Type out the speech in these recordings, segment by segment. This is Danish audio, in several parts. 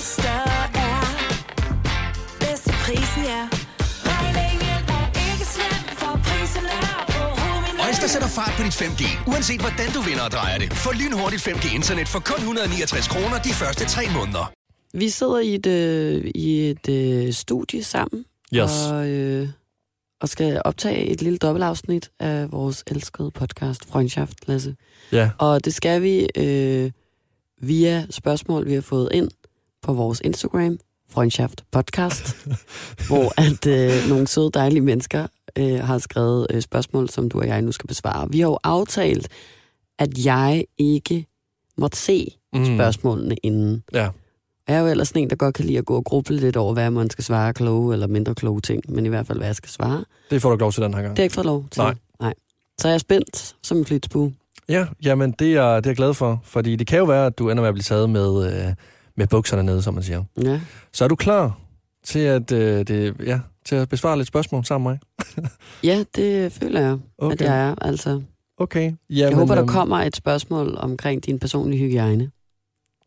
Øster er bedst til prisen, ja. Regningen er ikke slem, for prisen er. Øjster sætter fart på dit 5G, uanset hvordan du vinder og drejer det. Få lynhurtigt 5G-internet for kun 169 kroner de første 3 måneder. Vi sidder i et, øh, i et øh, studie sammen Yes. og, øh, og skal optage et lille dobbeltafsnit af vores elskede podcast, Freundschaft, Lasse. Ja, Og det skal vi øh, via spørgsmål, vi har fået ind på vores Instagram, Freundschaft Podcast, hvor at øh, nogle søde, dejlige mennesker øh, har skrevet øh, spørgsmål, som du og jeg nu skal besvare. Vi har jo aftalt, at jeg ikke måtte se Mm. spørgsmålene inden. ja. Jeg er jo ellers en, der godt kan lide at gå og gruble lidt over, hvad man skal svare kloge eller mindre kloge ting, men i hvert fald, hvad jeg skal svare. Det får du ikke lov til den her gang. Det har jeg ikke fået lov til. Nej. Nej. Så jeg er spændt som en flytsbue. Ja, jamen det er, det er jeg glad for, fordi det kan jo være, at du ender med at blive taget med, øh, med bukserne nede, som man siger. Ja. Så er du klar til at, øh, det, ja, til at besvare lidt spørgsmål sammen med mig? ja, det føler jeg, okay. at jeg er. Altså, Okay. jeg Jamen, håber, der øhm, kommer et spørgsmål omkring din personlige hygiejne.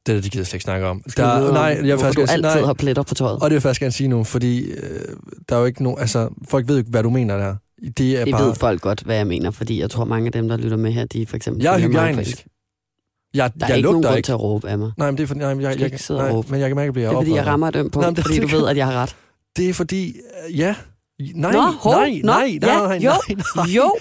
Det, det gider jeg slet ikke snakke om. Skal om, nej, jeg hvorfor faktisk du altid nej, har pletter på tøjet. Og det vil jeg faktisk gerne sige nu, fordi øh, der er jo ikke nogen... Altså, folk ved jo ikke, hvad du mener der. Det er Det bare... ved folk godt, hvad jeg mener, fordi jeg tror, mange af dem, der lytter med her, de for eksempel... jeg er hygiejnisk. Jeg, Der er jeg ikke nogen grund ikke. til at råbe af mig. Nej, men det er fordi... Nej, men jeg, jeg, ikke sidde og nej, råbe. men jeg kan mærke, at jeg Det bliver er, fordi jeg rammer et punkt, Nå, men det- fordi du det- ved, at jeg har ret. Det er fordi... øh, Ja. Nej, Nå, hov, nej, nå, nej, ja, nej, jo, nej, nej. Jo.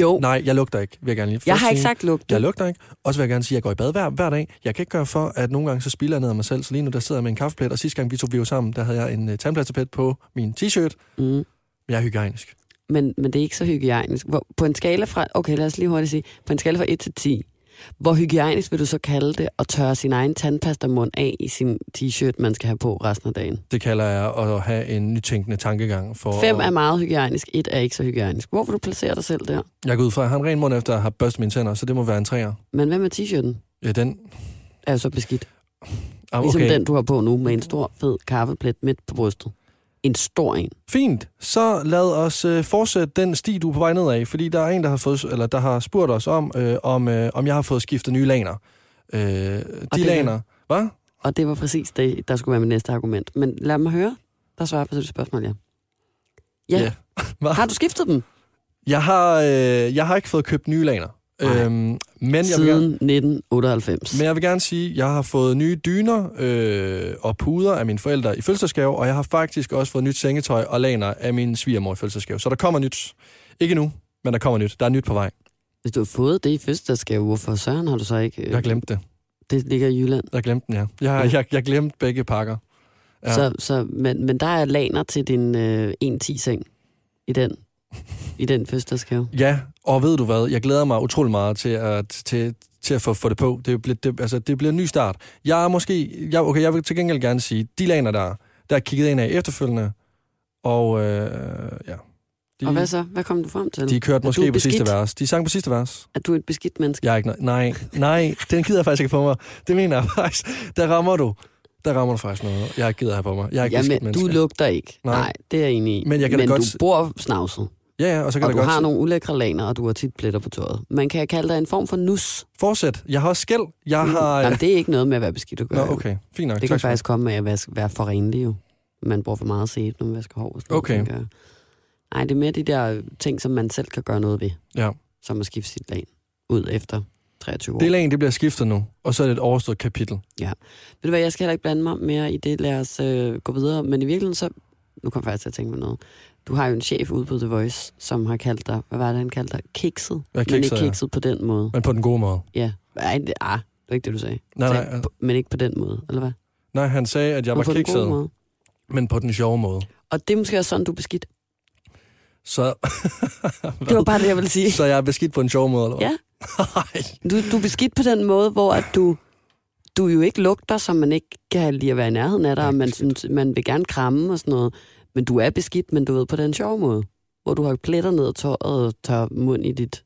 Jo. Nej, jeg lugter ikke, vil jeg gerne lige jeg har ikke sagt lugte. Jeg lugter ikke. Og så vil jeg gerne sige, at jeg går i bad hver, hver dag. Jeg kan ikke gøre for, at nogle gange så spilder jeg ned af mig selv. Så lige nu, der sidder jeg med en kaffeplet, og sidste gang vi tog vi var sammen, der havde jeg en uh, tandplasterplet på min t-shirt. Mm. Men jeg er hygiejnisk. Men, men det er ikke så hygiejnisk. Hvor, på en skala fra... Okay, lad os lige hurtigt sige. På en skala fra 1 til 10. Hvor hygiejnisk vil du så kalde det at tørre sin egen tandpastamund af i sin t-shirt, man skal have på resten af dagen? Det kalder jeg at have en nytænkende tankegang. For 5 at- er meget hygiejnisk, 1 er ikke så hygiejnisk. Hvor vil du placere dig selv der? Jeg går ud fra, at jeg har en ren mund efter at have børstet mine tænder, så det må være en træer. Men hvad med t-shirten? Ja, den... Er så beskidt. Ah, Ligesom okay. den, du har på nu, med en stor, fed kaffeplet midt på brystet. En stor en. Fint. Så lad os øh, fortsætte den sti, du er på vej nedad, fordi der er en, der har, fået, eller der har spurgt os om, øh, om, øh, om jeg har fået skiftet nye laner. Øh, de det- laner... Hvad? Og det var præcis det, der skulle være mit næste argument. Men lad mig høre. Der svarer jeg på det spørgsmål, ja. Ja. Hvad? Har du skiftet dem? Jeg har, øh, jeg har ikke fået købt nye laner. Nej. Øhm, men, jeg vil Siden gerne, 1998. men jeg vil gerne sige, at jeg har fået nye dyner øh, og puder af mine forældre i fødselsdagsgave, og jeg har faktisk også fået nyt sengetøj og laner af min svigermor i fødselsdagsgave. Så der kommer nyt. Ikke nu, men der kommer nyt. Der er nyt på vej. Hvis du har fået det i fødselsdagsgave, hvorfor søren har du så ikke... øh, Jeg har glemt det. Det ligger i Jylland. Jeg glemte den, ja. Jeg jeg, jeg glemte begge pakker. Ja. Så, så, men, men der er laner til din øh, 1-10-seng i den, i den fødselsdagsgave. Ja, og ved du hvad? Jeg glæder mig utrolig meget til at, til, til at få, få det på. Det, bliver, det, altså, det bliver en ny start. Jeg er måske... Jeg, okay, jeg vil til gengæld gerne sige, de laner der, der er kigget ind af efterfølgende, og øh, ja... De, Og hvad så? Hvad kom du frem til? de kørte måske på sidste beskidt? vers. De sang på sidste vers. Er du et beskidt menneske? Jeg er ikke... Nej, nej, den gider jeg faktisk ikke på mig. Det mener jeg faktisk. Der rammer du. Der rammer du faktisk noget. Jeg gider have på mig. Jeg er ikke Jamen, du menneske. lugter ikke. Nej. Nej. Det er jeg enig i. Men jeg kan Men godt du bor snavset, Ja, ja, og så kan og du godt... har nogle ulækre laner, og du har tit pletter på tøjet. Man kan kalde dig en form for nus. Fortsæt. Jeg har også skæld. Jeg har... Jamen, det er ikke noget med at være beskidt at gøre. Nå, okay. Fint nok. Det Tak kan faktisk komme med at være for renlig jo. Man bruger for meget sæbe, når man vasker hår. og sådan noget, Okay. jeg. Nej, det er mere de der ting, som man selv kan gøre noget ved. Ja. Som at skifte sit lag ud efter 23 år. Det lag, det bliver skiftet nu, og så er det et overstået kapitel. Ved du hvad, jeg skal heller ikke blande mig mere i det. Lad os øh, gå videre. Men i virkeligheden så... Nu kom jeg faktisk til at tænke på noget. Du har jo en chef ude på The Voice, som har kaldt dig... Hvad var det, han kaldte dig? Kikset? Ja, men kikset, ikke ja. kikset på den måde. Men på den gode måde. Ja. Ej, det, ah, det var ikke det, du sagde. Nej, nej, sagde, altså- Men ikke på den måde, eller hvad? Nej, han sagde, at jeg Men var på den gode kikset, måde. men på den sjove måde. Og det er måske også sådan, du er beskidt. Så, Det var bare det, jeg ville sige. så jeg er beskidt på en sjov måde, eller hvad? Ja. Nej. Du, du er beskidt på den måde, hvor at du, du jo ikke lugter, som man ikke kan lide at være i nærheden af dig, Nej, og man, synes, man vil gerne kramme og sådan noget. Men du er beskidt, men du ved på den sjove måde. Hvor du har pletter ned ad tøjet og tager mund i dit,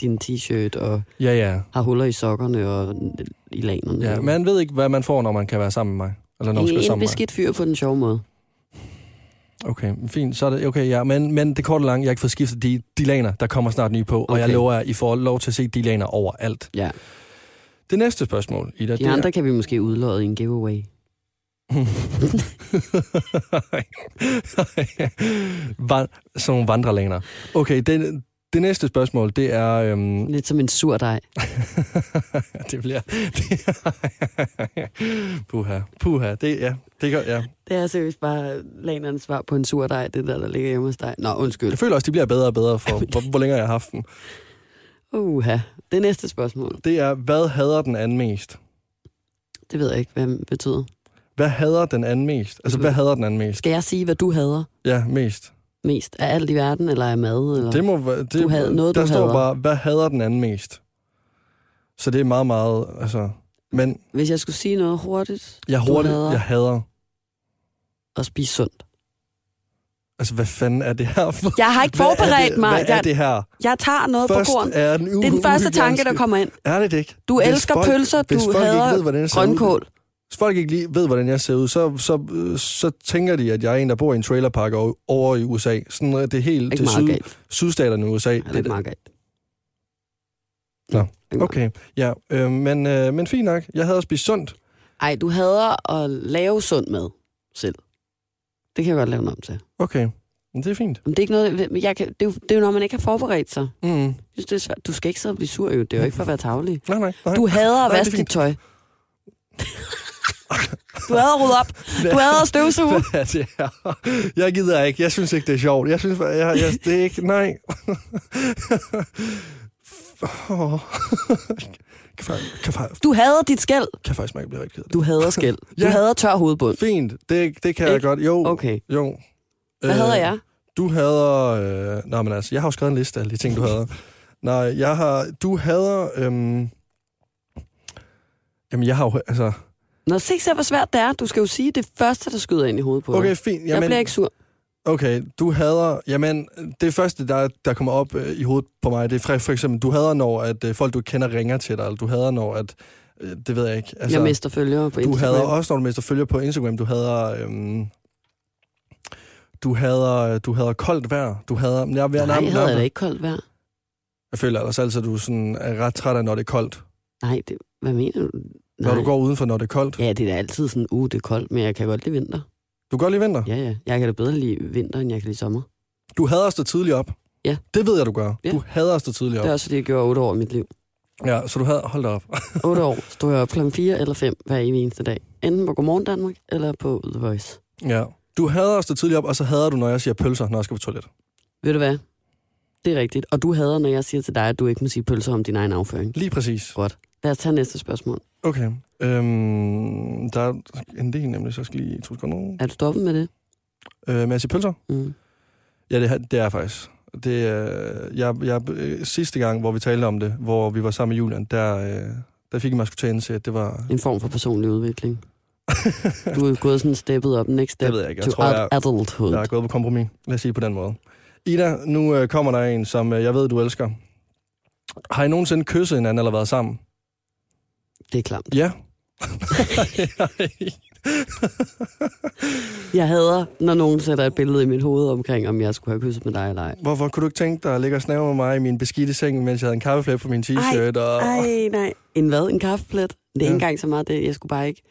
din t-shirt og Ja, ja. har huller i sokkerne og i lanerne. ja. Man ved ikke, hvad man får, når man kan være sammen med mig. Eller når man skal være en, en sammen beskidt fyr på den sjove måde. Okay, fint. Så er det, okay, ja. Men, men det korte lange, jeg har ikke fået skiftet de, de laner, der kommer snart nye på. Og jeg Okay. lover, at I får lov til at se de laner overalt. Ja. Det næste spørgsmål, Ida, De det er, andre kan vi måske udlåde i en giveaway. Nogle vandrelæner. Okay, det, det næste spørgsmål, det er... Øhm, Lidt som en sur dej. det bliver... Det, puha, puha. Det, ja, det gør, ja. Det er seriøst bare lanernes svar på en sur dej, det der, der ligger hjemme hos dig. Nå, undskyld. Jeg føler også, de bliver bedre og bedre, for hvor, hvor længere jeg har haft dem. Uha. Det næste spørgsmål. Det er, hvad hader den anden mest? Det ved jeg ikke, hvad det betyder. Hvad hader den anden mest? Altså, hvad hader den anden mest? Skal jeg sige, hvad du hader Ja, mest. mest? Er alt i verden, eller er mad? Eller? Det må være... Det, Du havde- noget, der du står hader. bare, hvad hader den anden mest? Så det er meget, meget... Altså, men Hvis jeg skulle sige noget hurtigt, jeg hurtigt, hader- jeg hader... og spise sundt. Altså, hvad fanden er det her for? Jeg har ikke er forberedt det, mig. Hvad er det her? jeg tager noget Først på korn. er den Det er den første tanke, der kommer ind. Er det ikke? Du Hvis elsker folk- pølser, du hader ser ud- grønkål. Hvis folk ikke lige ved, hvordan jeg ser ud, så, så, øh, så tænker de, at jeg er en, der bor i en trailerpark over, i USA. Sådan er det helt Ikke til syd, galt. sydstaterne i USA. Det er ikke meget galt. Nå. Okay, ja, øh, men, øh, men fint nok. Jeg havde også spist sundt. Ej, du hader at lave sund mad selv. Det kan jeg godt lave noget om til. Okay, men det er fint. Men det er ikke noget, jeg kan, det, er jo, det er jo, når man ikke har forberedt sig. Mm. Jeg synes, det er svært. Du skal ikke sidde og blive sur, jo. Det er jo ikke for at være tavlig. Nej, nej, nej. Du hader Nej, at det er vaske dit tøj. Du hader at rydde op. Du hader at støvsuge. Jeg gider ikke. Jeg synes ikke, det er sjovt. Jeg synes, jeg, jeg, det er ikke... Nej. Åh. kan, faktisk, kan, faktisk, Du hader dit skæld. kan faktisk ikke blive rigtig ked af det. Du hader skæld. Du Ja. hader tør hovedbund. Fint, det, det kan jeg Ikke? godt. Jo, Okay. jo. Hvad hader jeg? Du hader... Øh, nej, men altså, jeg har jo skrevet en liste af de ting, du hader. Nej, jeg har... Du hader... Øhm, jamen, jeg har jo... Altså, Nå, se så, hvor svært det er. Du skal jo sige det første, der skyder ind i hovedet på okay, dig. fint. Jeg Jamen, bliver ikke sur. Okay, du hader... Jamen, det første, der, der kommer op øh, i hovedet på mig, det er for, for eksempel, du hader, når at, øh, folk, du kender, ringer til dig, eller du hader, når at... Øh, det ved jeg ikke. Altså, jeg mister følgere på du Instagram. hader også, når du mister følger på Instagram, du hader... Øhm, du hader, du hader koldt vejr. Du hader... Jeg, jeg, Nej, jeg hader da ikke koldt vejr. Jeg føler ellers altid, at du sådan er ret træt af, når det er koldt. Nej, det, hvad mener du? Når Nej. du går udenfor, når det er koldt. Ja, det er da altid sådan, uh, det er koldt, men jeg kan godt lide vinter. Du kan godt lide vinter. Ja, ja. Jeg kan da bedre lide vinter, end jeg kan lide sommer. Du hader at stå tidligt op. Ja. Det ved jeg, du gør. Ja. Du hader at stå tidligt op. Det er også, fordi jeg gjorde otte år i mit liv. Ja, så du hader... Hold da op. Otte år stod jeg op klokken 4 eller 5 hver evig eneste dag. Enten på Godmorgen Danmark, eller på The Voice. Ja. Du hader at stå tidligt op, og så hader du, når jeg siger pølser, når jeg skal på toilet. Ved du hvad? Det er rigtigt. Og du hader, når jeg siger til dig, at du ikke må sige pølser om din egen afføring. Lige præcis. Godt. Lad os tage næste spørgsmål. Okay. Øhm, der er en del nemlig, så jeg skal lige to sekunder. Er du stoppet med det? Øh, med at sige pølser? Mm. Ja, det, det er faktisk. Det, øh, jeg, jeg, øh, sidste gang, hvor vi talte om det, hvor vi var sammen med Julian, der, øh, der fik mig sgu til at det var... En form for personlig udvikling. Du er gået sådan steppet op next step Det ved jeg ikke. Jeg to tror, jeg, adulthood. jeg er gået på kompromis. Lad os sige på den måde. Ida, nu øh, kommer der en, som øh, jeg ved, du elsker. Har I nogensinde kysset hinanden eller været sammen? Det er klamt. Ja. Jeg hader, når nogen sætter et billede i mit hoved omkring, om jeg skulle have kysset med dig eller ej. Hvorfor kunne du ikke tænke dig at ligge og snave med mig i min beskidte seng, mens jeg havde en kaffeflæb på min t-shirt? Og... Ej, nej. En hvad? En kaffeplet? Det er Ja. ikke engang så meget det. Jeg skulle bare ikke...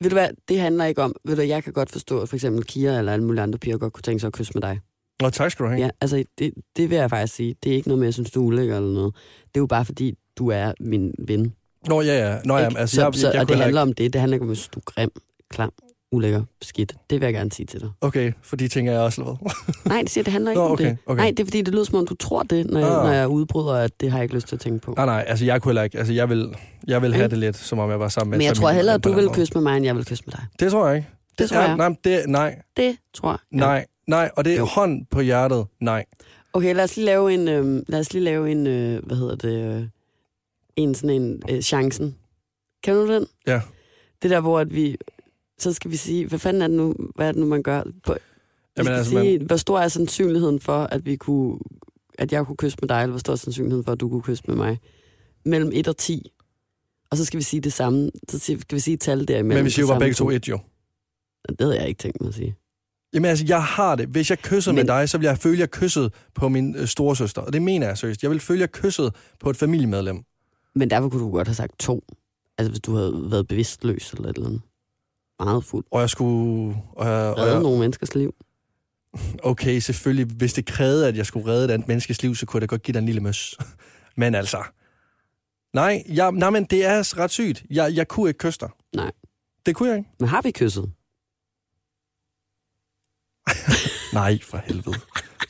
Ved du hvad, det handler ikke om... Ved du, jeg kan godt forstå, at for eksempel Kira eller alle mulige andre piger godt kunne tænke sig at kysse med dig. Nå, tak skal du have. Ja, altså, det, det vil jeg faktisk sige. Det er ikke noget med, at jeg synes, du er ulækker eller noget. Det er jo bare fordi, du er min ven. Nå, ja, ja. Nå, ja, Ikke? altså, så, jeg, så, jeg, jeg og det handler ikke... om det. Det handler ikke om, at du er grim, klam, ulækker, beskidt. Det vil jeg gerne sige til dig. Okay, for de ting er jeg også lavet. Nej, det siger, det handler ikke Nå, om okay, det. okay. Nej, det er fordi, det lyder som om, du tror det, når, jeg, Ah. når jeg udbryder, at det har jeg ikke lyst til at tænke på. nej, nej, altså jeg kunne heller ikke. Altså jeg vil, jeg vil have Ikke? det lidt, som om jeg var sammen med Men jeg tror hellere, at du vil kysse med mig, end jeg vil kysse med dig. Det tror jeg ikke. Det tror er, jeg. Nej, det, nej, Det tror jeg. Nej, nej. Og det er Jo. hånd på hjertet, nej. Okay, lad os lige lave en, øh, lad os lige lave en, øh, hvad hedder det, øh, en sådan en øh, chancen. Kan du den? Ja. Det der, hvor at vi, så skal vi sige, hvad fanden er det nu, hvad er det nu, man gør? På, Jamen, altså, sige, hvor stor er sandsynligheden for, at vi kunne, at jeg kunne kysse med dig, eller hvor stor er sandsynligheden for, at du kunne kysse med mig? Mellem 1 og 10. Og så skal vi sige det samme, så skal vi sige tal derimellem. Men vi siger jo bare begge to tid. et jo. Det havde jeg ikke tænkt mig at sige. Jamen altså, jeg har det. Hvis jeg kysser. Men- med dig, så vil jeg føle, at jeg kysset på min øh, storesøster. Og det mener jeg seriøst. Jeg vil føle, at jeg kysset på et familiemedlem. Men derfor kunne du godt have sagt to. Altså hvis du havde været bevidstløs eller et eller andet. meget fuld. Og jeg skulle... Og jeg, og Redde jeg, nogle menneskers liv. okay, selvfølgelig, hvis det krævede, at jeg skulle redde et andet menneskes liv, så kunne jeg da godt give dig en lille møs. Men altså... Nej, jeg, nej, men det er ret sygt. Jeg, jeg kunne ikke kysse dig. Nej. Det kunne jeg ikke. Men har vi kysset? Nej, for helvede.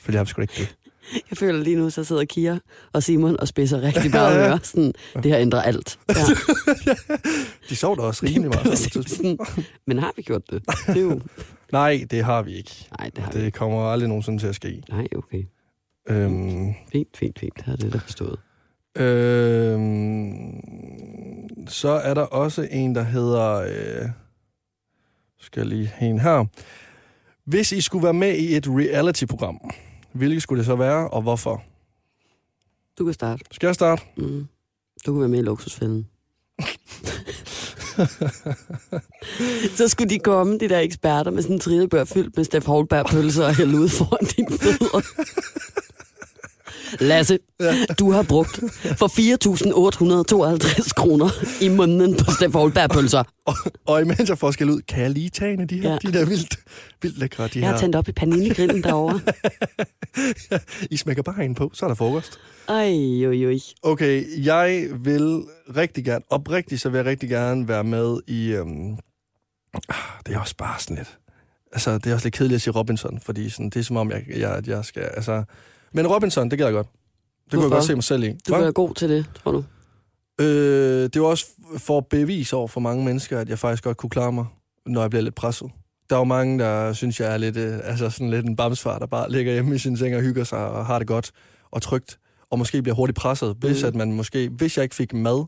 Fordi jeg har sgu ikke det. Jeg føler lige nu, så sidder Kira og Simon og spidser rigtig meget øre. Sådan, det her ændrer alt. Ja. De sov da også rimelig meget. Sådan, Men har vi gjort det? det er jo... Nej, det har vi ikke. Nej, det har vi ikke. Det kommer aldrig nogensinde til at ske. Nej, okay. Øhm, Fint, fint, fint. Det har det da forstået. øhm, så er der også en, der hedder... Øh, skal jeg lige have en her. Hvis I skulle være med i et reality-program, hvilket skulle det så være, og hvorfor? Du kan starte. Skal jeg starte? Mm. Du kan være med i luksusfælden. så skulle de komme, de der eksperter, med sådan en trilebør fyldt med Steff Holberg pølser og hælde ud foran dine fødder. Lasse, du har brugt for 4.852 kroner i måneden på Steff Holberg pølser. Og, og imens jeg får skæld ud, kan jeg lige tage en af de her, Ja. ja. de der vildt, vildt lækre, de Jeg har her. tændt op i paninegrillen derovre. I smækker bare en på, så er der frokost. Ej, oj, oj. Okay, jeg vil rigtig gerne, oprigtigt så vil jeg rigtig gerne være med i, øhm, ah, det er også bare sådan lidt, altså det er også lidt kedeligt at sige Robinson, fordi sådan, det er som om, jeg, jeg, jeg skal, altså, men Robinson, det gad jeg godt. Det kunne jeg Hvorfor? godt se mig selv i. Du Hva? er god til det, tror du? Øh, det var også for at bevise over for mange mennesker, at jeg faktisk godt kunne klare mig, når jeg bliver lidt presset. Der er jo mange, der synes, jeg er lidt, øh, altså sådan lidt en bamsfar, der bare ligger hjemme i sin seng og hygger sig og har det godt og trygt, og måske bliver hurtigt presset, hvis Mm. at man måske, hvis jeg ikke fik mad,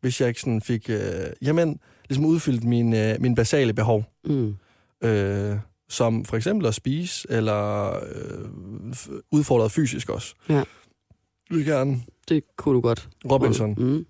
hvis jeg ikke sådan fik, øh, jamen, ligesom udfyldt mine, øh, mine basale behov, Mm. øh, som for eksempel at spise, eller øh, udfordret fysisk også. Ja. Jeg vil gerne Det kunne du godt. Robinson. Mm.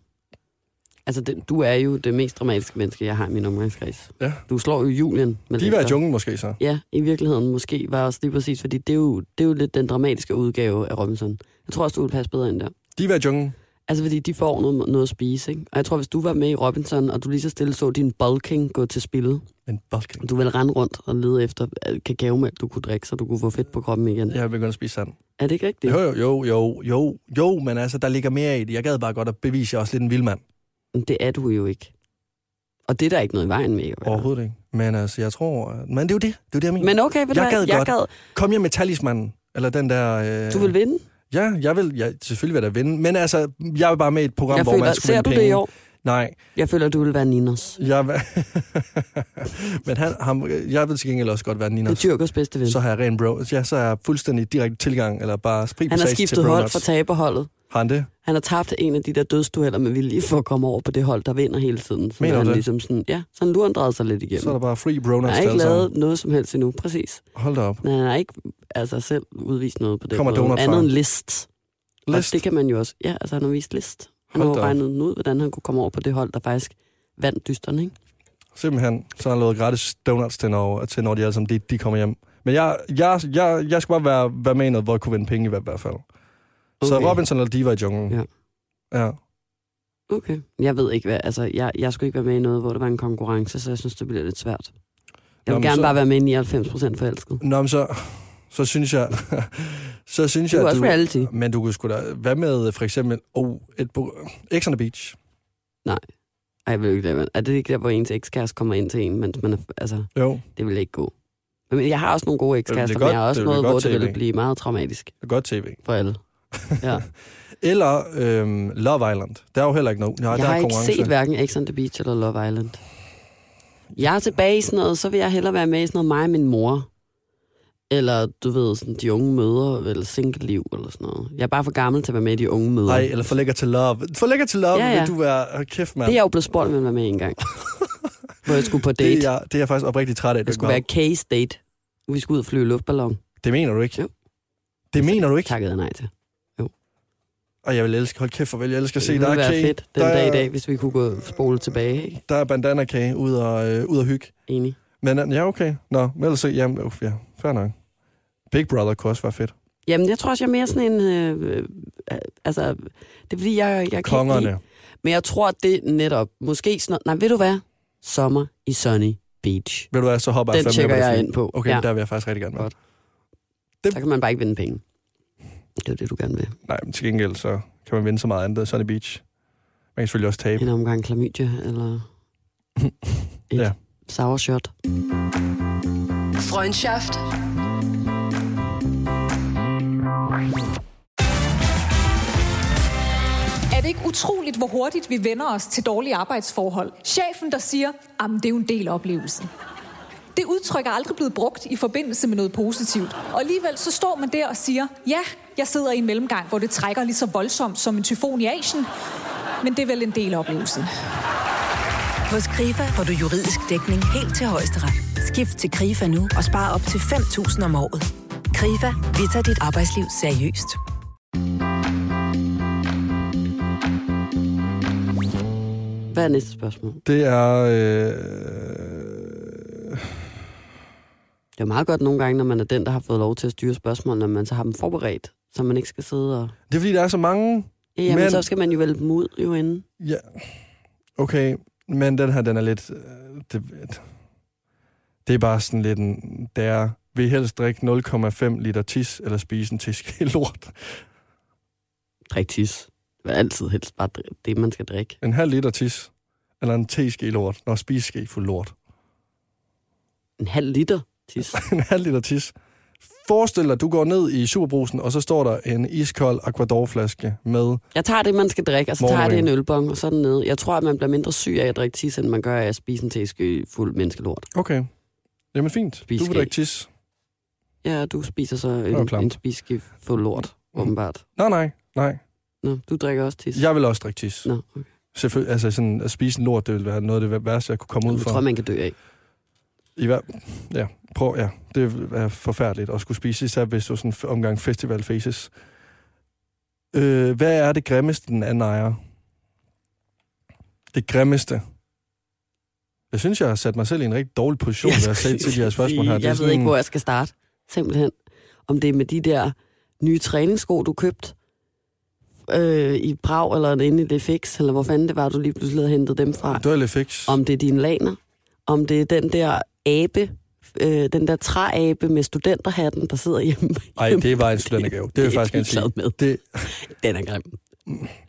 Altså, det, du er jo det mest dramatiske menneske, jeg har i min omgangskreds. Ja. Du slår jo Julian. med De var i junglen måske så. Ja, i virkeligheden måske var også lige præcis, fordi det er, jo, det er jo lidt den dramatiske udgave af Robinson. Jeg tror også, du vil passe bedre ind der. De var i junglen. Altså, fordi de får noget, noget at spise, ikke? Og jeg tror, hvis du var med i Robinson, og du lige så stille så din bulking gå til spilde, Men Balkan. du ville rende rundt og lede efter øh, kakaomælk, du kunne drikke, så du kunne få fedt på kroppen igen. Jeg er begyndt at spise sand. Er det ikke rigtigt? Jo, jo, jo, jo, jo, jo, men altså, der ligger mere i det. Jeg gad bare godt at bevise, at jeg også lidt en vild mand. Men Det er du jo ikke. Og det er der ikke noget i vejen med. være. Overhovedet ikke. Men altså, jeg tror... Men det er jo det. Det er jo det, jeg mener. Men okay, Jeg gad jeg godt. gad. Kom hjem med talismanen. Eller den der... Øh... Du vil vinde. Ja, jeg vil... Ja, selvfølgelig vil jeg da vinde. Men altså, jeg vil bare med et program, Jeg hvor føler, man skulle ser vinde du penge. det i år? Nej. Jeg føler, du vil være Ninos. Jeg, men han, ham, jeg vil til gengæld også godt være Det er Ninos. Tyrkers bedste ven. Så har jeg ren bro. Ja, så har jeg fuldstændig direkte tilgang, eller bare sprit Han har skiftet hold fra taberholdet. Har han det? Han har tabt en af de der dødsdueller med vilje for at komme over på det hold, der vinder hele tiden. Så Mener han det? Ligesom sådan, ja, så han luren drejet sig lidt igennem. Så er der bare free han Bronuts har ikke sammen. lavet noget som helst endnu, præcis. Hold da op. Men han har ikke altså, selv udvist noget på det Kommer fra Andet end list. List. Og det kan man jo også. Ja, altså han har vist list. Han Hold har regnet den ud, hvordan han kunne komme over på det hold, der faktisk vandt dysterne, ikke? Simpelthen. Så har han lavet gratis donuts til, når, til når de alle sammen de, de kommer hjem. Men jeg, jeg, jeg, jeg skal bare være, være med i noget, hvor jeg kunne vinde penge i hvert hvert fald. Okay. Så. Robinson eller Diva i junglen. Ja. Ja. Okay. Jeg ved ikke, hvad... Altså, jeg, jeg skulle ikke være med i noget, hvor der var en konkurrence, så jeg synes, det bliver lidt svært. Jeg Nå, vil men gerne så- bare være med i 99 procent forelsket. Nå, men så, så synes jeg... så synes Det jeg, også du, reality. Men du kunne sgu da... Hvad med for eksempel... Oh, et, X on the Beach. Ej, jeg ved ikke, det er, det ikke der, hvor ens ekskæreste kommer ind til en, mens man er... Altså, Jo, det vil ikke gå. Men jeg har også nogle gode ekskærester, men jeg har også noget, hvor det TV. vil blive meget traumatisk det er godt tv. for alle. Ja. Eller øhm, Love Island. Der er jo heller ikke noget. Nej, jeg der har er ikke set hverken X on the Beach eller Love Island. Jeg er tilbage i sådan noget, så vil jeg hellere være med i sådan noget mig og min mor. Eller, du ved, sådan de unge mødre, eller single-liv, eller sådan noget. Jeg er bare for gammel til at være med i de unge mødre. Nej, eller for lækker til love. For lækker til love, Ja, ja. vil du være... Kæft, mand. Det er jeg jo blevet spurgt med at være med en gang. hvor jeg skulle på date. det, er jeg, det er jeg faktisk oprigtigt træt af. Det skulle være case date. Vi skulle ud og flyve luftballon. Det mener du ikke? Jo. Det mener du ikke? Takkede nej til. Og jeg vil elske, hold kæft, vel, jeg elsker at se, det der er være kage. fedt den der, dag i dag, hvis vi kunne gå spole tilbage. Ikke? Der er bandana-kage ud og, øh, ud og hygge. Enig. Men ja, okay. Nå, men ellers så, jamen, uff, ja, fair nok. Big Brother kunne også være fedt. Jamen, jeg tror også, jeg er mere sådan en... Øh, øh, altså, det er fordi, jeg, jeg kan Kongerne. lide- Men jeg tror, det netop... Måske sådan. Nej, ved du hvad? Sommer i Sunny. Beach. Ved du hvad, så hopper jeg Den fandme tjekker jeg ind på. Okay, Ja. der vil jeg faktisk rigtig gerne med. Godt. Det- Så kan man bare ikke vinde penge. Det er det, du gerne vil. Nej, men til gengæld så kan man vinde så meget andet. Sunny Beach. Man kan selvfølgelig også tabe. En omgang klamydia, eller et Ja. ja. sour shot. Freundschaft. Er det ikke utroligt, hvor hurtigt vi vender os til dårlige arbejdsforhold? Chefen, der siger, at det er jo en del af oplevelsen. Det udtryk er aldrig blevet brugt i forbindelse med noget positivt. Og alligevel så står man der og siger, ja, jeg sidder i en mellemgang, hvor det trækker lige så voldsomt som en tyfon i Asien. Men det er vel en del af oplevelsen. Hos KRIFA får du juridisk dækning helt til højesteret. Skift til KRIFA nu og spar op til 5.000 om året. KRIFA, vi tager dit arbejdsliv seriøst. Hvad er næste spørgsmål? Det er... Øh... Det er meget godt nogle gange, når man er den, der har fået lov til at styre spørgsmål, når man så har dem forberedt, så man ikke skal sidde og... Det er fordi, der er så mange... Ja, Men- så skal man jo vælge dem ud jo inden. Ja, okay. Men den her, den er lidt... øh, Det, det er bare sådan lidt en... Det er, vil helst drikke 0,5 liter tis, eller spise en tiske lort? Drik tis. Det er altid helst bare det, man skal drikke. En halv liter tis, eller en teske lort? Nå, spiseske fuld lort. En halv liter tis. en halv liter tis. Forestil dig, du går ned i superbrusen, og så står der en iskold Aquador-flaske med... Jeg tager det, man skal drikke, og så tager jeg det en ølbong, og så den nede. Jeg tror, at man bliver mindre syg af at drikke tis, end man gør af at spise en teske fuld menneskelort. Okay. Jamen fint. Du Spiseske. vil drikke tis. Ja, du spiser så en, en spiske fuld lort, åbenbart. Nej, nej, nej. Nå, du drikker også tis. Jeg vil også drikke tis. Nå, okay. Selvfølgelig, altså sådan at spise en lort, det vil være noget af det værste, jeg kunne komme ud Jeg for. tror, man kan dø af. I hver... Ja, prøv, ja. Det er forfærdeligt at skulle spise, især hvis du sådan en omgang festival faces. Øh, hvad er det grimmeste, den anden ejer? Det grimmeste. Jeg synes, jeg har sat mig selv i en rigtig dårlig position, ved at sige til de her spørgsmål her. Det Jeg ved sådan- ikke, hvor jeg skal starte. Simpelthen. Om det er med de der nye træningssko, du købte øh, i Prag, eller inde i det fix, eller hvor fanden det var, du lige pludselig havde hentet dem fra. Det var lidt fix. Om det er dine laner. Om det er den der abe, øh, den der træabe med studenterhatten, der sidder hjemme. Ej, det var en studentergave. Det vil jeg faktisk gerne sige. Med. Det, Den er grim.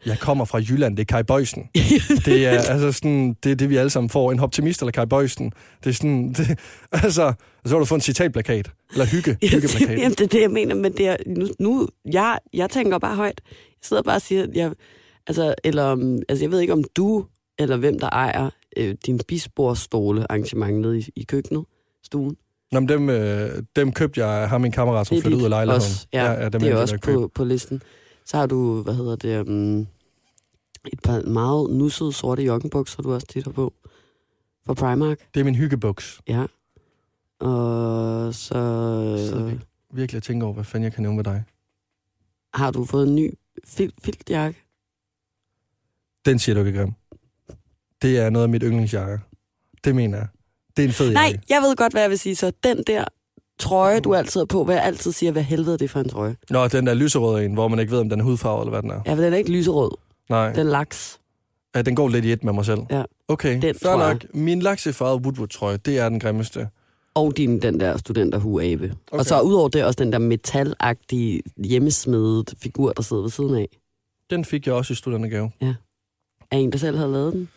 jeg kommer fra Jylland, det er Kai Bøjsen. Det er altså sådan, det er det, vi alle sammen får. En optimist eller Kai Bøjsen. Det er sådan, det, altså, så har du fået en citatplakat. Eller hygge, hyggeplakat. Jamen, det er det, jeg mener, men det er, nu, nu jeg, jeg tænker bare højt. Jeg sidder bare og siger, jeg, altså, eller, om- altså, jeg ved ikke, om du eller hvem, der ejer øh, din bisbordstole arrangement nede i, i køkkenet, stuen. Nå, men dem, øh, dem købte jeg ham min kammerat, som flyttede ud af lejligheden. Også, ja, ja, dem det er også på, på listen. Så har du, hvad hedder det, um, et par meget nussede sorte joggenbukser, du også titter på. Fra Primark, Det er min hyggebuks. ja. Og så Så vi virkelig at tænke over, hvad fanden jeg kan nævne med dig. har du fået en ny fil- filtjakke. Den siger du ikke grim. Det er noget af mit yndlingsjakke. Det mener jeg. Det er en fed Nej, jakke. jeg ved godt, hvad jeg vil sige. Så den der trøje, du altid har på, hvad jeg altid siger, hvad helvede er det for en trøje? Nå, den der lyserøde en, hvor man ikke ved, om den er hudfarvet eller hvad den er. Ja, for den er ikke lyserød. Nej, Den er laks. ja, den går lidt i et med mig selv. Ja. Okay, Den fair nok. Min laksefarvede Woodwood-trøje, det er den grimmeste. Og din, den der studenterhue-abe. Okay. Okay. Og så udover det også den der metalagtige hjemmesmedet figur, der sidder ved siden af. Den fik jeg også i studentergave. Er en, der selv havde lavet den?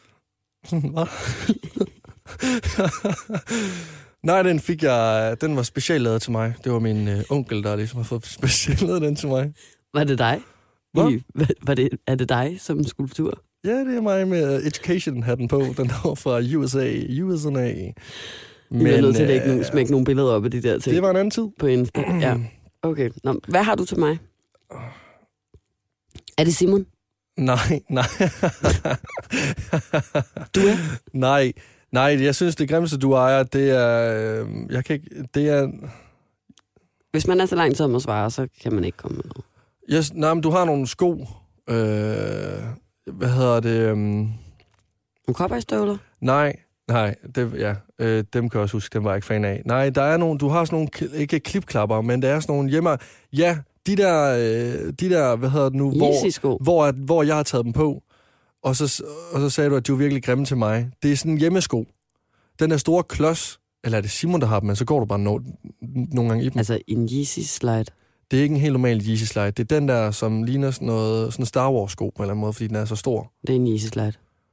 Hvad? Nej, den fik jeg, den var specielt lavet til mig. Det var min øh, onkel, der ligesom har fået specielt lavet den til mig. Var det dig? Hvad? I, var det, er det dig som skulptur? Ja, det er mig med øh, education-hatten på. Den var fra USA. USA. Men, Vi er nødt til at lægge nogle, smække nogle billeder op af de der ting det var en anden tid. på Insta. Ja. Okay. Nå, hvad har du til mig? Er det Simon? Nej, nej. Du er? nej, nej, jeg synes, det grimmeste, du ejer, det er... Øh, jeg kan ikke... Det er... Hvis man er så langt om at svare, så kan man ikke komme med noget. Jeg, nej, men du har nogle sko. Øh, hvad hedder det? Øh, Nogle cowboystøvler? nej, nej, det, ja, øh, dem kan jeg også huske, dem var jeg ikke fan af. Nej, der er nogle, du har sådan nogle, ikke klipklapper, men der er sådan nogle hjemme... Ja, de der, øh, de der, hvad hedder det nu, hvor, hvor, at- hvor jeg har taget dem på, og så, og så sagde du, at de var virkelig grimme til mig. Det er sådan en hjemmesko. Den der store klods, eller er det Simon, der har dem, men så går du bare no- nogle gange i dem. Altså en Yeezy slide. Det er ikke en helt normal Yeezy slide. Det er den der, som ligner sådan noget sådan Star Wars sko på en eller anden måde, fordi den er så stor. Det er en Yeezy slide.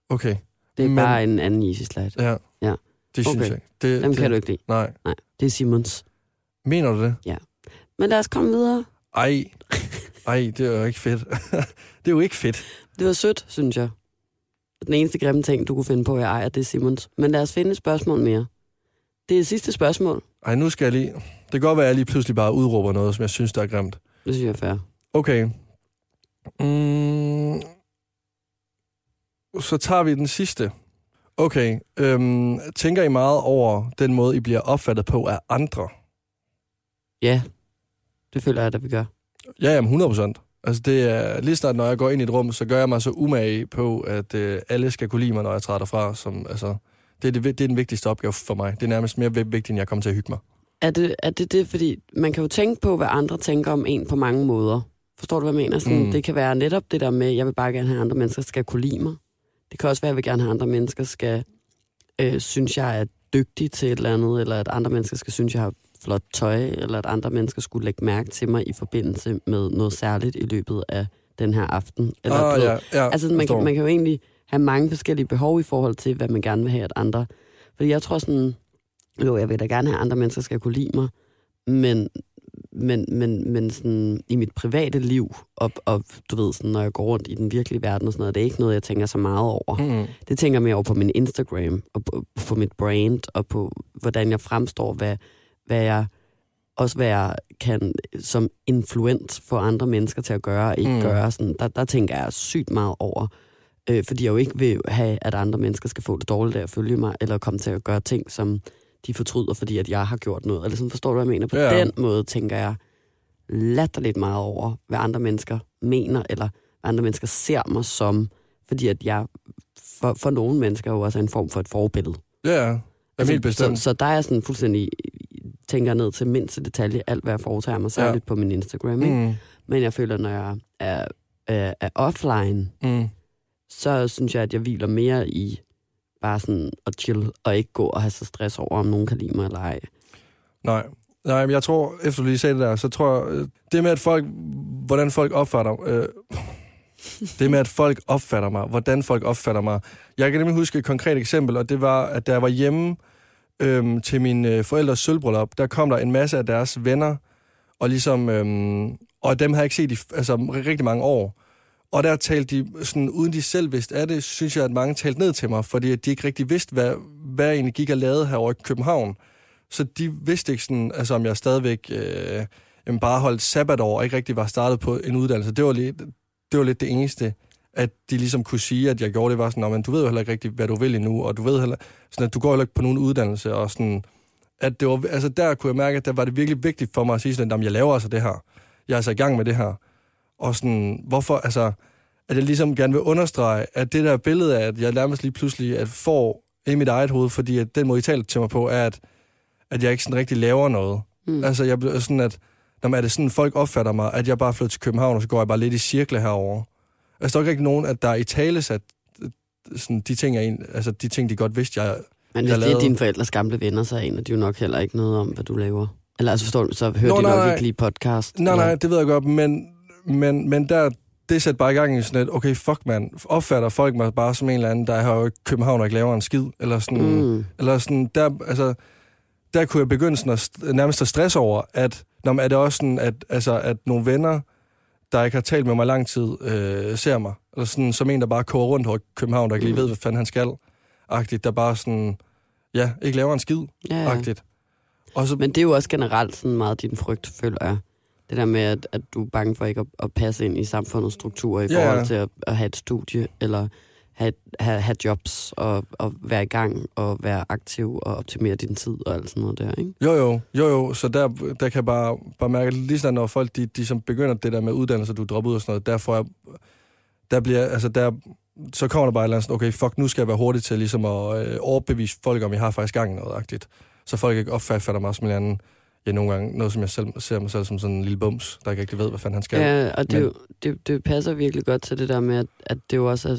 Okay, Det er Men- bare en anden Yeezy slide. ja. Ja. Det synes Okay. jeg ikke. Det, Dem det, kan du ikke lide. Nej. Nej, det er Simons. Mener du det? Men lad os komme videre. Ej. Ej, det er jo ikke fedt. det er jo ikke fedt. Det var sødt, synes jeg. Den eneste grimme ting, du kunne finde på, jeg ejer, det er Simons. Men lad os finde et spørgsmål mere. Det er sidste spørgsmål. Ej, nu skal jeg lige... Det kan godt være, at jeg lige pludselig bare udråber noget, som jeg synes, der er grimt. Det synes jeg er fair. Okay. Mm. Så tager vi den sidste. Okay. Øhm, tænker I meget over den måde, I bliver opfattet på af andre? Ja, det føler jeg, at vi gør. Ja, jamen 100 procent. Altså det er lige snart, når jeg går ind i et rum, så gør jeg mig så umage på, at øh, alle skal kunne lide mig, når jeg træder derfra. Som, altså, det, er det, det er den vigtigste opgave for mig. Det er nærmest mere vigtigt, end jeg kommer til at hygge mig. Er det, er det det, fordi man kan jo tænke på, hvad andre tænker om en på mange måder. Forstår du, hvad jeg mener? Sådan, Mm. mm. Det kan være netop det der med, jeg vil bare gerne have, at andre mennesker skal kunne lide mig. Det kan også være, at jeg vil gerne have, at andre mennesker skal øh, synes, jeg er dygtig til et eller andet, eller at andre mennesker skal synes, jeg har flot tøj, eller at andre mennesker skulle lægge mærke til mig i forbindelse med noget særligt i løbet af den her aften. Eller, ah, ja, ja, Altså, man kan, man kan jo egentlig have mange forskellige behov i forhold til, hvad man gerne vil have, at andre... Fordi jeg tror sådan, jo, jeg vil da gerne have, at andre mennesker skal kunne lide mig, men, men, men, men sådan, i mit private liv, og, og du ved, sådan, når jeg går rundt i den virkelige verden og sådan noget, det er ikke noget, jeg tænker så meget over. Mm. Det tænker jeg mere over på min Instagram, og på, på mit brand, og på, hvordan jeg fremstår, hvad, hvad jeg også hvad jeg kan som influent få andre mennesker til at gøre og ikke Mm. gøre. Sådan, der, der tænker jeg sygt meget over. Øh, fordi jeg jo ikke vil have, at andre mennesker skal få det dårligt af at følge mig, eller komme til at gøre ting, som de fortryder, fordi at jeg har gjort noget. Eller sådan, forstår du, hvad jeg mener? På Ja. den måde tænker jeg latterligt meget over, hvad andre mennesker mener, eller hvad andre mennesker ser mig som. Fordi at jeg for, for nogle mennesker jo også er en form for et forbillede. Ja, ja. Altså, helt bestemt. Så, så der er sådan fuldstændig tænker ned til mindste detalje alt, hvad jeg foretager mig, særligt ja. på min Instagram. Ikke? Mm. Men jeg føler, når jeg er, er, er offline, Mm. så synes jeg, at jeg hviler mere i bare sådan at chill, og ikke gå og have så stress over, om nogen kan lide mig eller ej. Nej. Nej, men jeg tror, efter du lige sagde det der, så tror jeg, øh, det med, at folk, hvordan folk opfatter, øh, det med, at folk opfatter mig, hvordan folk opfatter mig. Jeg kan nemlig huske et konkret eksempel, og det var, at da jeg var hjemme øhm, til min øh, forældres sølvbrøllup, der kom der en masse af deres venner, og ligesom, øhm, og dem har jeg ikke set i altså, rigtig mange år. Og der talte de, sådan, uden de selv vidste af det, synes jeg, at mange talte ned til mig, fordi at de ikke rigtig vidste, hvad, hvad jeg egentlig gik og lavede herovre i København. Så de vidste ikke sådan, altså om jeg stadigvæk øh, bare holdt sabbatår og ikke rigtig var startet på en uddannelse. Det var lidt det, var lidt det eneste, at de ligesom kunne sige, at jeg gjorde det, var sådan, "Nå, men du ved jo heller ikke rigtig, hvad du vil endnu, og du ved heller, sådan, at du går heller ikke på nogen uddannelse, og sådan, at det var, altså der kunne jeg mærke, at der var det virkelig vigtigt for mig at sige sådan, at jeg laver altså det her. Jeg er altså i gang med det her. Og sådan, hvorfor, altså, at jeg ligesom gerne vil understrege, at det der billede af, at jeg nærmest lige pludselig at får i mit eget hoved, fordi at den måde, I taler til mig på, er, at, at jeg ikke sådan rigtig laver noget. Mm. Altså, jeg sådan, at når er det sådan, folk opfatter mig, at jeg bare flytter til København, og så går jeg bare lidt i cirkle herover. Der er ikke rigtig nogen, at der er i tale sat sådan, de ting, jeg, en- altså, de ting, de godt vidste, jeg... Men hvis jeg det er lavede- dine forældres gamle venner, så aner de jo nok heller ikke noget om, hvad du laver. Eller altså forstår du, så hører Nå, de nej, nok nej. ikke lige podcast. Nej, eller- nej, det ved jeg godt, men, men, men der, det sætter bare i gang i sådan et, okay, fuck man, opfatter folk mig bare som en eller anden, der har jo København og ikke laver en skid, eller sådan, mm. Eller sådan, der, altså, der kunne jeg begynde sådan at, st- nærmest at stresse over, at, når er det også sådan, at, altså, at nogle venner, der ikke har talt med mig lang tid, øh, ser mig, eller sådan, som en, der bare kører rundt over i København, der ikke lige ved, hvad fanden han skal, agtigt, der bare sådan, ja, ikke laver en skid, Ja, ja. agtigt. Og så, Men det er jo også generelt sådan meget din frygt, føler jeg. Det der med, at, at du er bange for ikke at, at passe ind i samfundets strukturer i Ja, ja. forhold til at, at have et studie, eller have, have, have jobs, og, og være i gang, og være aktiv, og optimere din tid, og alt sådan noget der, ikke? Jo, jo, jo, jo. Så der, der kan jeg bare, bare mærke, lige sådan, når folk de, de som begynder det der med uddannelse, du dropper ud og sådan noget, der får jeg, der bliver, altså der, så kommer der bare et eller andet sådan, okay, fuck, nu skal jeg være hurtig til ligesom at øh, overbevise folk om, jeg har faktisk gang i noget agtigt. Så folk ikke opfatter mig som en anden, ja, nogle gange noget, som jeg selv ser mig selv som sådan en lille bums, der ikke rigtig ved, hvad fanden han skal. Ja, og det, men... jo, det, det passer virkelig godt til det der med, at, at det jo også er,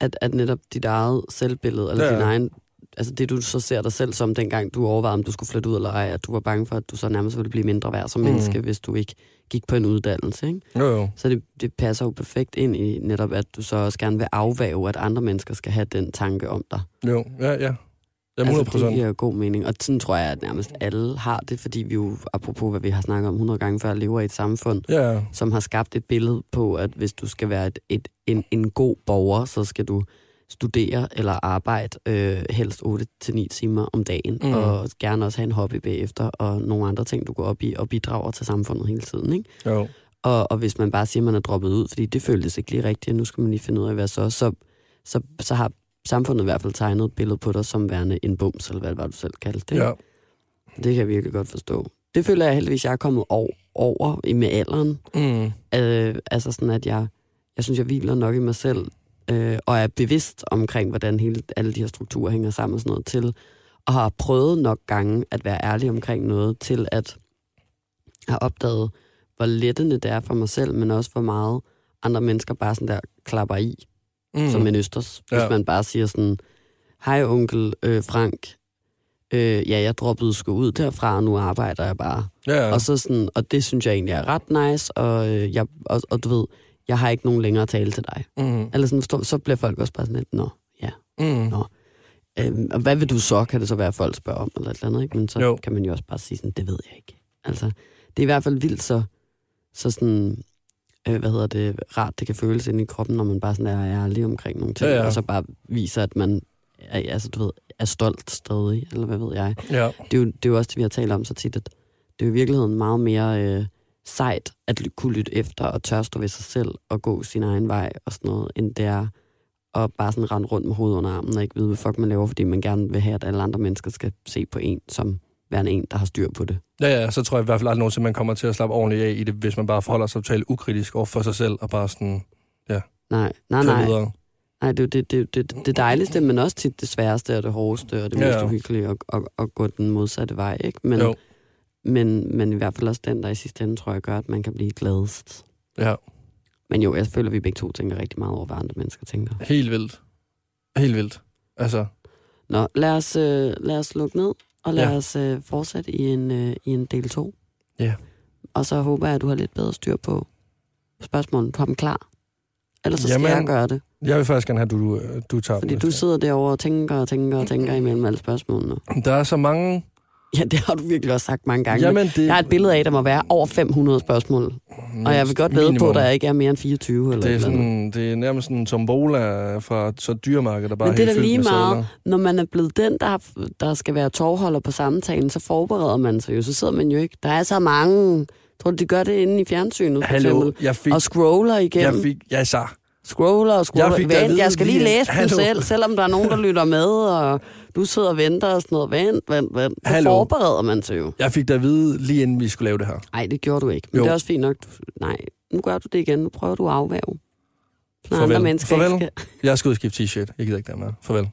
at, at netop dit eget selvbillede, eller Ja, din egen altså det du så ser dig selv som, dengang du overvejede, om du skulle flytte ud eller ej, at du var bange for, at du så nærmest ville blive mindre værd som Mm. menneske, hvis du ikke gik på en uddannelse. Ikke? Jo, jo. Så det, det passer jo perfekt ind i netop, at du så også gerne vil afvæve, at andre mennesker skal have den tanke om dig. Jo, ja, ja. Ja, 100 Altså, det giver god mening. Og sådan tror jeg, at nærmest alle har det, fordi vi jo, apropos hvad vi har snakket om 100 gange før, lever i et samfund, Ja, som har skabt et billede på, at hvis du skal være et, et, en, en god borger, så skal du studere eller arbejde øh, helst 8-9 timer om dagen, mm. og gerne også have en hobby bagefter, og nogle andre ting, du går op i, og bidrager til samfundet hele tiden. Ikke? jo. Og, og hvis man bare siger, at man er droppet ud, fordi det føltes ikke lige rigtigt, og nu skal man lige finde ud af, hvad så, så, så, så har samfundet i hvert fald tegnet et billede på dig som værende en bums, eller hvad det var, du selv kaldte det. Ja. Det kan jeg virkelig godt forstå. Det føler jeg heldigvis, jeg er kommet over, over med alderen. Mm. Øh, altså sådan, at jeg, jeg synes, jeg hviler nok i mig selv, øh, og er bevidst omkring, hvordan hele, alle de her strukturer hænger sammen og sådan noget til, og har prøvet nok gange at være ærlig omkring noget, til at have opdaget, hvor lettende det er for mig selv, men også hvor meget andre mennesker bare sådan der klapper i, Mm. som en østers. Hvis Ja. man bare siger sådan, hej onkel øh, Frank, øh, ja, jeg droppede sgu ud derfra, og nu arbejder jeg bare. Ja, Ja. Og, så sådan, og det synes jeg egentlig er ret nice, og, øh, jeg, og, og du ved, jeg har ikke nogen længere tale til dig. mm. Eller sådan, forstå, så bliver folk også bare sådan lidt, nå, ja. Mm. Nå. Øhm, og hvad vil du så, kan det så være, at folk spørger om, eller et eller andet, ikke? Men så jo. kan man jo også bare sige sådan, det ved jeg ikke. Altså, det er i hvert fald vildt så, så sådan, øh, hvad hedder det, rart det kan føles inde i kroppen, når man bare sådan er ærlig omkring nogle ting, Ja, ja. og så bare viser, at man er, altså, du ved, er stolt stadig, eller hvad ved jeg. Ja. Det er, jo, det er jo også det, vi har talt om så tit, at det er jo i virkeligheden meget mere øh, sejt at kunne lytte efter og tør stå ved sig selv og gå sin egen vej og sådan noget, end det er at bare sådan rende rundt med hovedet under armen og ikke vide, hvad fuck man laver, fordi man gerne vil have, at alle andre mennesker skal se på en som værende en, der har styr på det. Ja, ja, så tror jeg i hvert fald aldrig nogensinde, man kommer til at slappe ordentligt af i det, hvis man bare forholder sig totalt ukritisk over for sig selv, og bare sådan Nej, nej, kører nej. videre. nej det er det, det, det, det dejligste, men også tit det sværeste og det hårdeste og det Ja, mest ja. uhyggelige at, at, at gå den modsatte vej. Ikke? Men, Jo, men, men i hvert fald også den, der i sidste ende, tror jeg, gør, at man kan blive gladest. ja, Men jo, jeg føler, at vi begge to tænker rigtig meget over, hvad andre mennesker tænker. helt vildt. Helt vildt. Altså, Nå, lad os, øh, lad os lukke ned, og lad Ja. os øh, fortsætte i en, øh, i en del 2. Ja. Og så håber jeg, at du har lidt bedre styr på spørgsmålene. Du har dem klar. Ellers så skal Jamen, jeg gøre det. jeg vil faktisk gerne have, at du, du tager Fordi den du næste. sidder derovre og tænker og tænker og tænker imellem alle spørgsmålene. Der er så mange... Ja, det har du virkelig også sagt mange gange. Jamen, det, Jeg har et billede af, at der må være over 500 spørgsmål. Og jeg vil godt vide på, at der ikke er mere end 24. Eller Det er, et eller sådan, det er nærmest sådan en tombola fra så dyremarked, der bare Men det er da lige meget. Når man er blevet den, der, har, der skal være tovholder på samtalen, så forbereder man sig jo. Så sidder man jo ikke. Der er så mange. Tror du, de gør det inde i fjernsynet, for Hallo, eksempel? jeg fik... Og scroller igennem. Jeg fik... Jeg sa. Scroller og scroller. Jeg fik Vent, vide jeg skal lige læse dem Hallo. selv, selvom der er nogen, der lytter med, og du sidder og venter og sådan noget. Vent, vent, vent. Så Hallo. forbereder man sig jo. Jeg fik da at vide, lige inden vi skulle lave det her. Nej, det gjorde du ikke. Men Jo. det er også fint nok. Du, nej, nu gør du det igen. Nu prøver du at afværge. Når Farvel. andre mennesker Farvel. ikke skal... Jeg skal ud og skifte t-shirt. Jeg gider ikke der med. Farvel.